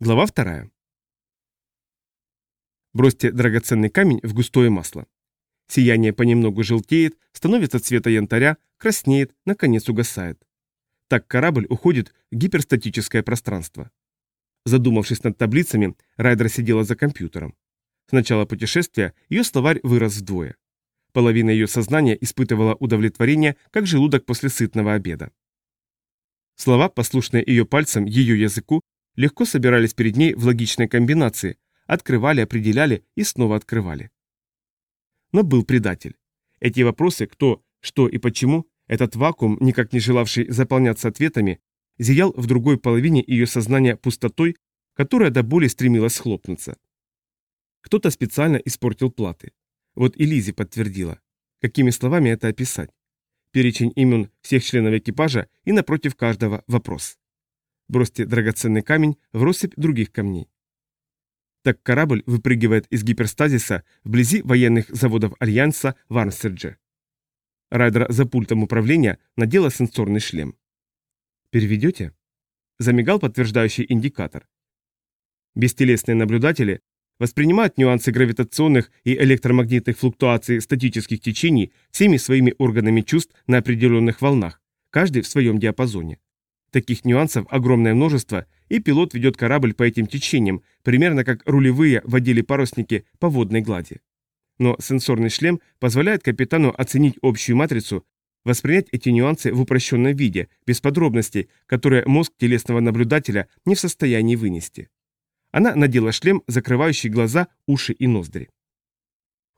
Глава вторая. Бросьте драгоценный камень в густое масло. Сияние понемногу желтеет, становится цвета янтаря, краснеет, наконец угасает. Так корабль уходит в гиперстатическое пространство. Задумавшись над таблицами, Райдер сидела за компьютером. С начала путешествия ее словарь вырос вдвое. Половина ее сознания испытывала удовлетворение, как желудок после сытного обеда. Слова, послушные ее пальцем, ее языку, легко собирались перед ней в логичной комбинации, открывали, определяли и снова открывали. Но был предатель. Эти вопросы «кто», «что» и «почему» этот вакуум, никак не желавший заполняться ответами, зиял в другой половине ее сознания пустотой, которая до боли стремилась схлопнуться. Кто-то специально испортил платы. Вот и Лизи подтвердила. Какими словами это описать? Перечень имен всех членов экипажа и напротив каждого вопрос. Бросьте драгоценный камень в россыпь других камней. Так корабль выпрыгивает из гиперстазиса вблизи военных заводов Альянса в Армстердже. Райдер за пультом управления надела сенсорный шлем. «Переведете?» Замигал подтверждающий индикатор. Бестелесные наблюдатели воспринимают нюансы гравитационных и электромагнитных флуктуаций статических течений всеми своими органами чувств на определенных волнах, каждый в своем диапазоне. Таких нюансов огромное множество, и пилот ведет корабль по этим течениям, примерно как рулевые водили парусники по водной глади. Но сенсорный шлем позволяет капитану оценить общую матрицу, воспринять эти нюансы в упрощенном виде, без подробностей, которые мозг телесного наблюдателя не в состоянии вынести. Она надела шлем, закрывающий глаза, уши и ноздри.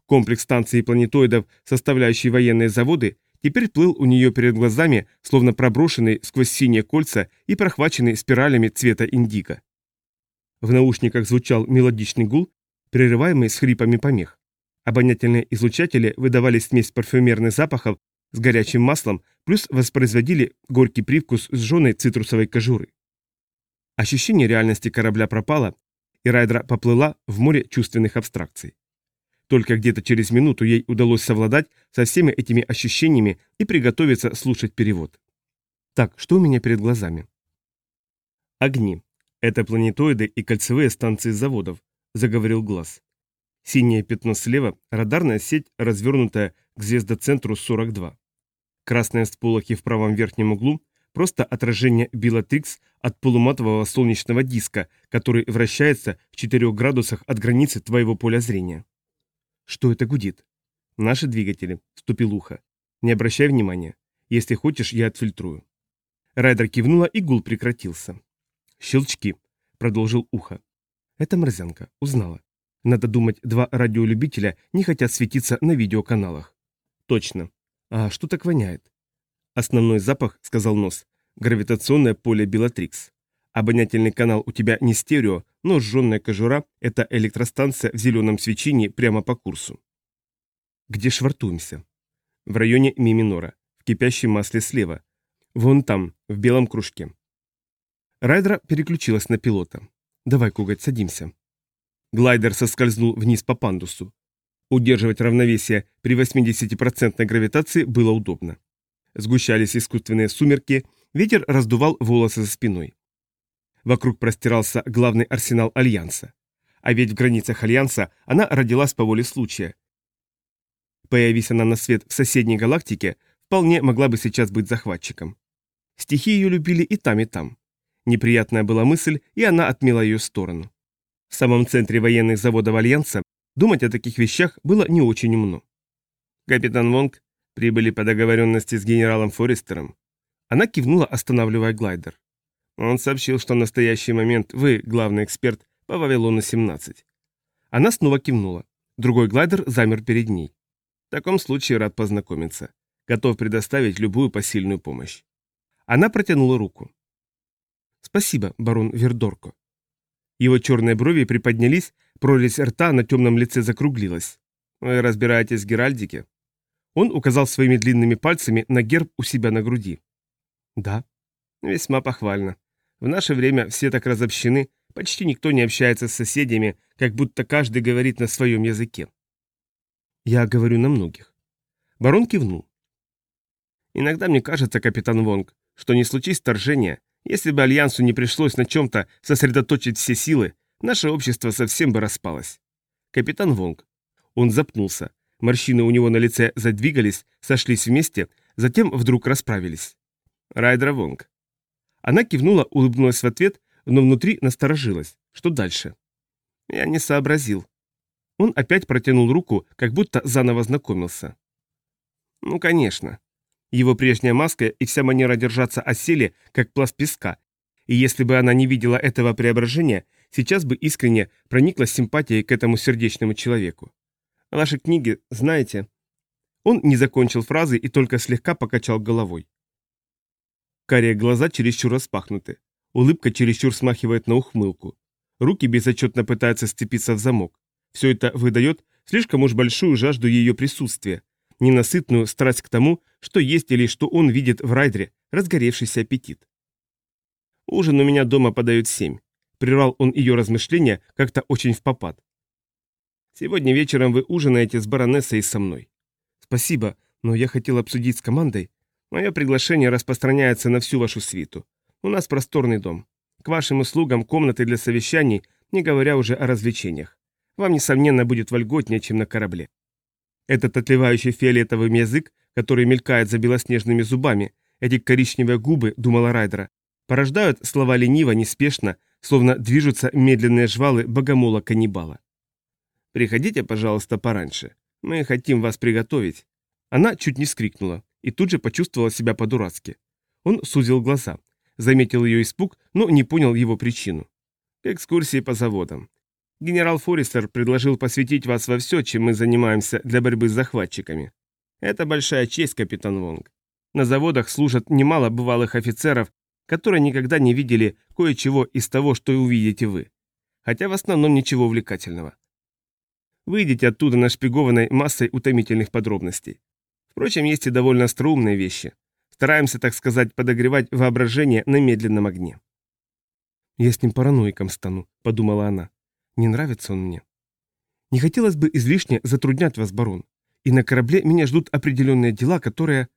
Комплекс станций планетоидов, составляющий военные заводы, теперь плыл у нее перед глазами, словно проброшенный сквозь синие кольца и прохваченный спиралями цвета индиго. В наушниках звучал мелодичный гул, прерываемый с хрипами помех. Обонятельные излучатели выдавали смесь парфюмерных запахов с горячим маслом, плюс воспроизводили горький привкус сжженной цитрусовой кожуры. Ощущение реальности корабля пропало, и Райдра поплыла в море чувственных абстракций. Только где-то через минуту ей удалось совладать со всеми этими ощущениями и приготовиться слушать перевод. Так, что у меня перед глазами? Огни. Это планетоиды и кольцевые станции заводов, заговорил глаз. Синее пятно слева – радарная сеть, развернутая к звездоцентру 42. Красные всполохи в правом верхнем углу – просто отражение Белатрикс от полуматового солнечного диска, который вращается в 4 градусах от границы твоего поля зрения. Что это гудит? Наши двигатели, вступил ухо. Не обращай внимания. Если хочешь, я отфильтрую. Райдер кивнула, и гул прекратился. Щелчки, продолжил ухо. Это морзянка, узнала. Надо думать, два радиолюбителя не хотят светиться на видеоканалах. Точно. А что так воняет? Основной запах, сказал нос, гравитационное поле Белатрикс. Обонятельный канал у тебя не стерео, но сжженная кожура – это электростанция в зеленом свечении прямо по курсу. Где швартуемся? В районе Миминора, в кипящем масле слева. Вон там, в белом кружке. Райдера переключилась на пилота. «Давай, Кугать, садимся». Глайдер соскользнул вниз по пандусу. Удерживать равновесие при 80% гравитации было удобно. Сгущались искусственные сумерки, ветер раздувал волосы за спиной. Вокруг простирался главный арсенал Альянса. А ведь в границах Альянса она родилась по воле случая. Появись она на свет в соседней галактике, вполне могла бы сейчас быть захватчиком. Стихи ее любили и там, и там. Неприятная была мысль, и она отмела ее сторону. В самом центре военных заводов Альянса думать о таких вещах было не очень умно. Капитан Вонг прибыли по договоренности с генералом Форестером. Она кивнула, останавливая глайдер. Он сообщил, что в настоящий момент вы главный эксперт по Вавилону-17. Она снова кивнула. Другой глайдер замер перед ней. В таком случае рад познакомиться. Готов предоставить любую посильную помощь. Она протянула руку. Спасибо, барон Вердорко. Его черные брови приподнялись, прорезь рта на темном лице закруглилась. Вы разбираетесь в Геральдике? Он указал своими длинными пальцами на герб у себя на груди. Да. Весьма похвально. В наше время все так разобщены, почти никто не общается с соседями, как будто каждый говорит на своем языке. Я говорю на многих. Барон кивнул. Иногда мне кажется, капитан Вонг, что не случись вторжения, Если бы Альянсу не пришлось на чем-то сосредоточить все силы, наше общество совсем бы распалось. Капитан Вонг. Он запнулся. Морщины у него на лице задвигались, сошлись вместе, затем вдруг расправились. Райдера Вонг. Она кивнула, улыбнулась в ответ, но внутри насторожилась. Что дальше? Я не сообразил. Он опять протянул руку, как будто заново знакомился. Ну, конечно. Его прежняя маска и вся манера держаться осели, как пласт песка, и если бы она не видела этого преображения, сейчас бы искренне проникла симпатией к этому сердечному человеку. Ваши книги, знаете...» Он не закончил фразы и только слегка покачал головой. Карие глаза чересчур распахнуты. Улыбка чересчур смахивает на ухмылку. Руки безотчетно пытаются сцепиться в замок. Все это выдает слишком уж большую жажду ее присутствия, ненасытную страсть к тому, что есть или что он видит в райдере, разгоревшийся аппетит. «Ужин у меня дома подают семь», — прервал он ее размышления как-то очень в попад. «Сегодня вечером вы ужинаете с баронессой и со мной». «Спасибо, но я хотел обсудить с командой. Мое приглашение распространяется на всю вашу свиту. У нас просторный дом. К вашим услугам комнаты для совещаний, не говоря уже о развлечениях. Вам, несомненно, будет вольготнее, чем на корабле. Этот отливающий фиолетовым язык, который мелькает за белоснежными зубами, эти коричневые губы, думала Райдера, порождают слова лениво, неспешно, словно движутся медленные жвалы богомола-каннибала. «Приходите, пожалуйста, пораньше. Мы хотим вас приготовить». Она чуть не скрикнула и тут же почувствовала себя по-дурацки. Он сузил глаза, заметил ее испуг, но не понял его причину. «Экскурсии по заводам. Генерал Форестер предложил посвятить вас во все, чем мы занимаемся для борьбы с захватчиками. Это большая честь, капитан Вонг. На заводах служат немало бывалых офицеров, которые никогда не видели кое-чего из того, что и увидите вы. Хотя в основном ничего увлекательного. Выйдете оттуда нашпигованной массой утомительных подробностей. Впрочем, есть и довольно остроумные вещи. Стараемся, так сказать, подогревать воображение на медленном огне. «Я с ним параноиком стану», — подумала она. Не нравится он мне. Не хотелось бы излишне затруднять вас, барон. И на корабле меня ждут определенные дела, которые...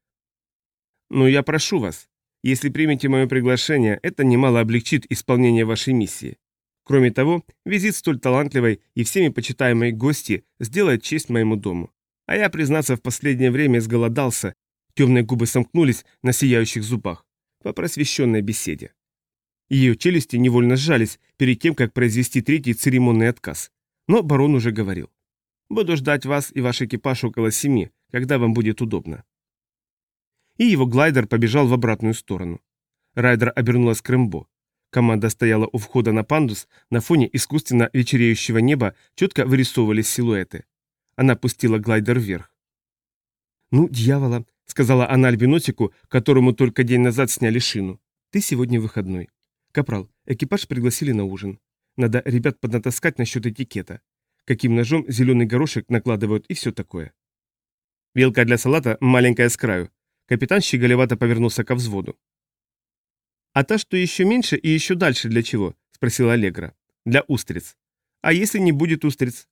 Но я прошу вас, если примете мое приглашение, это немало облегчит исполнение вашей миссии. Кроме того, визит столь талантливой и всеми почитаемой гости сделает честь моему дому. А я, признаться, в последнее время сголодался, темные губы сомкнулись на сияющих зубах, по просвещенной беседе. Ее челюсти невольно сжались перед тем, как произвести третий церемонный отказ. Но барон уже говорил. «Буду ждать вас и ваш экипаж около семи, когда вам будет удобно». И его глайдер побежал в обратную сторону. Райдер обернулась к Рэмбо. Команда стояла у входа на пандус, на фоне искусственно вечереющего неба четко вырисовывались силуэты. Она пустила глайдер вверх. «Ну, дьявола», — сказала она альбинотику, которому только день назад сняли шину. «Ты сегодня выходной. «Капрал, экипаж пригласили на ужин. Надо ребят поднатаскать насчет этикета. Каким ножом зеленый горошек накладывают и все такое». Вилка для салата маленькая с краю. Капитан щеголевато повернулся ко взводу. «А та, что еще меньше и еще дальше для чего?» – спросила Аллегра. «Для устриц. А если не будет устриц?»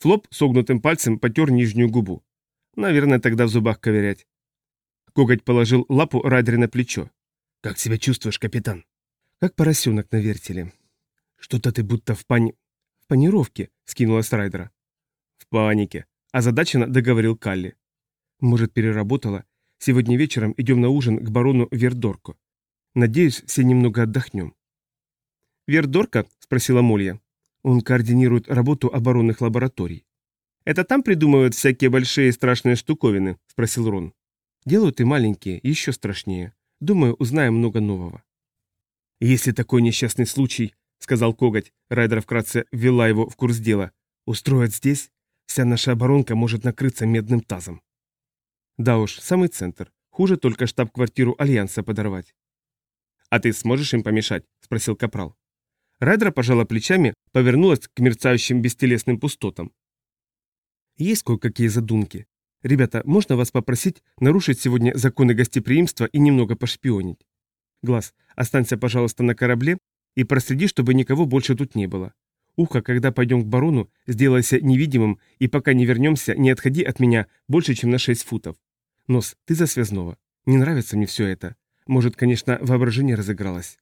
Флоп согнутым пальцем потер нижнюю губу. Наверное, тогда в зубах ковырять. Коготь положил лапу Райдере на плечо. «Как себя чувствуешь, капитан?» «Как поросенок на вертеле». «Что-то ты будто в пани...» «В панировке», — скинулась Райдера. «В панике», — озадаченно договорил Калли. «Может, переработала? Сегодня вечером идем на ужин к барону Вердорко. Надеюсь, все немного отдохнем». «Вердорко?» — спросила Молья. Он координирует работу оборонных лабораторий. «Это там придумывают всякие большие и страшные штуковины?» — спросил Рон. «Делают и маленькие, еще страшнее. Думаю, узнаем много нового. Если такой несчастный случай, сказал Коготь, Райдер вкратце ввела его в курс дела, устроят здесь, вся наша оборонка может накрыться медным тазом. Да уж, самый центр. Хуже только штаб-квартиру Альянса подорвать. «А ты сможешь им помешать?» – спросил Капрал. Райдера пожала плечами, повернулась к мерцающим бестелесным пустотам. «Есть кое-какие задумки. «Ребята, можно вас попросить нарушить сегодня законы гостеприимства и немного пошпионить? Глаз, останься, пожалуйста, на корабле и проследи, чтобы никого больше тут не было. Ухо, когда пойдем к барону, сделайся невидимым, и пока не вернемся, не отходи от меня больше, чем на 6 футов. Нос, ты за связного. Не нравится мне все это. Может, конечно, воображение разыгралось.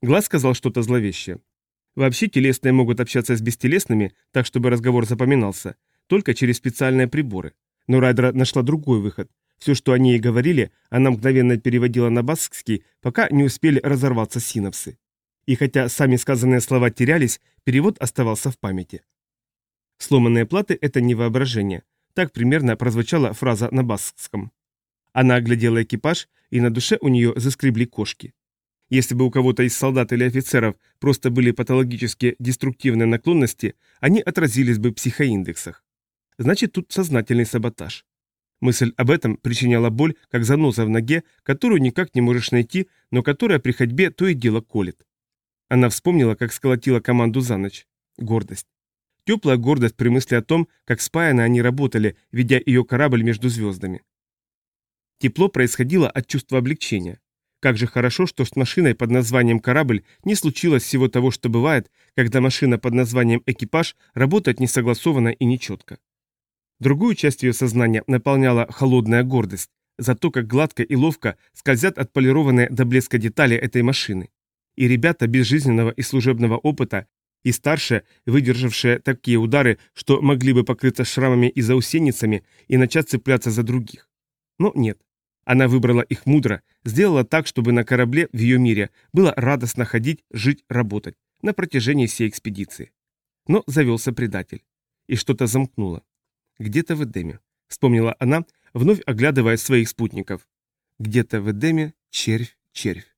Глаз сказал что-то зловещее. Вообще телесные могут общаться с бестелесными, так чтобы разговор запоминался, только через специальные приборы. Но Райдера нашла другой выход. Все, что они ей говорили, она мгновенно переводила на баскский, пока не успели разорваться синапсы. И хотя сами сказанные слова терялись, перевод оставался в памяти. Сломанные платы – это не воображение. Так примерно прозвучала фраза на баскском. Она оглядела экипаж, и на душе у нее заскребли кошки. Если бы у кого-то из солдат или офицеров просто были патологически деструктивные наклонности, они отразились бы в психоиндексах. Значит, тут сознательный саботаж. Мысль об этом причиняла боль, как заноза в ноге, которую никак не можешь найти, но которая при ходьбе то и дело колет. Она вспомнила, как сколотила команду за ночь. Гордость. Теплая гордость при мысли о том, как спаяно они работали, ведя ее корабль между звездами. Тепло происходило от чувства облегчения. Как же хорошо, что с машиной под названием «корабль» не случилось всего того, что бывает, когда машина под названием «экипаж» работает несогласованно и нечетко. Другую часть ее сознания наполняла холодная гордость за то, как гладко и ловко скользят отполированные до блеска детали этой машины. И ребята без жизненного и служебного опыта, и старшие, выдержавшие такие удары, что могли бы покрыться шрамами и заусенницами и начать цепляться за других. Но нет, она выбрала их мудро, сделала так, чтобы на корабле в ее мире было радостно ходить, жить, работать на протяжении всей экспедиции. Но завелся предатель. И что-то замкнуло. Где-то в Эдеме, вспомнила она, вновь оглядывая своих спутников. Где-то в Эдеме червь, червь.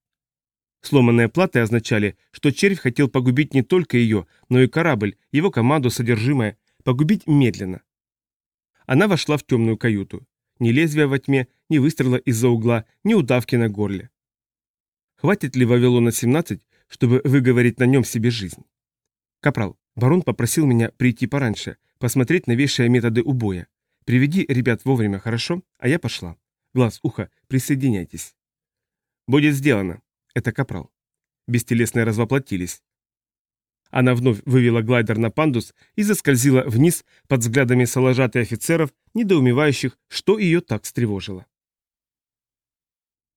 Сломанные платы означали, что червь хотел погубить не только ее, но и корабль, его команду содержимое, погубить медленно. Она вошла в темную каюту. Ни лезвия во тьме, ни выстрела из-за угла, ни удавки на горле. Хватит ли Вавилона-17, чтобы выговорить на нем себе жизнь? Капрал, барон попросил меня прийти пораньше, посмотреть новейшие методы убоя. Приведи ребят вовремя, хорошо? А я пошла. Глаз, ухо, присоединяйтесь. Будет сделано. Это Капрал. Бестелесные развоплотились. Она вновь вывела глайдер на пандус и заскользила вниз под взглядами соложат офицеров, недоумевающих, что ее так встревожило.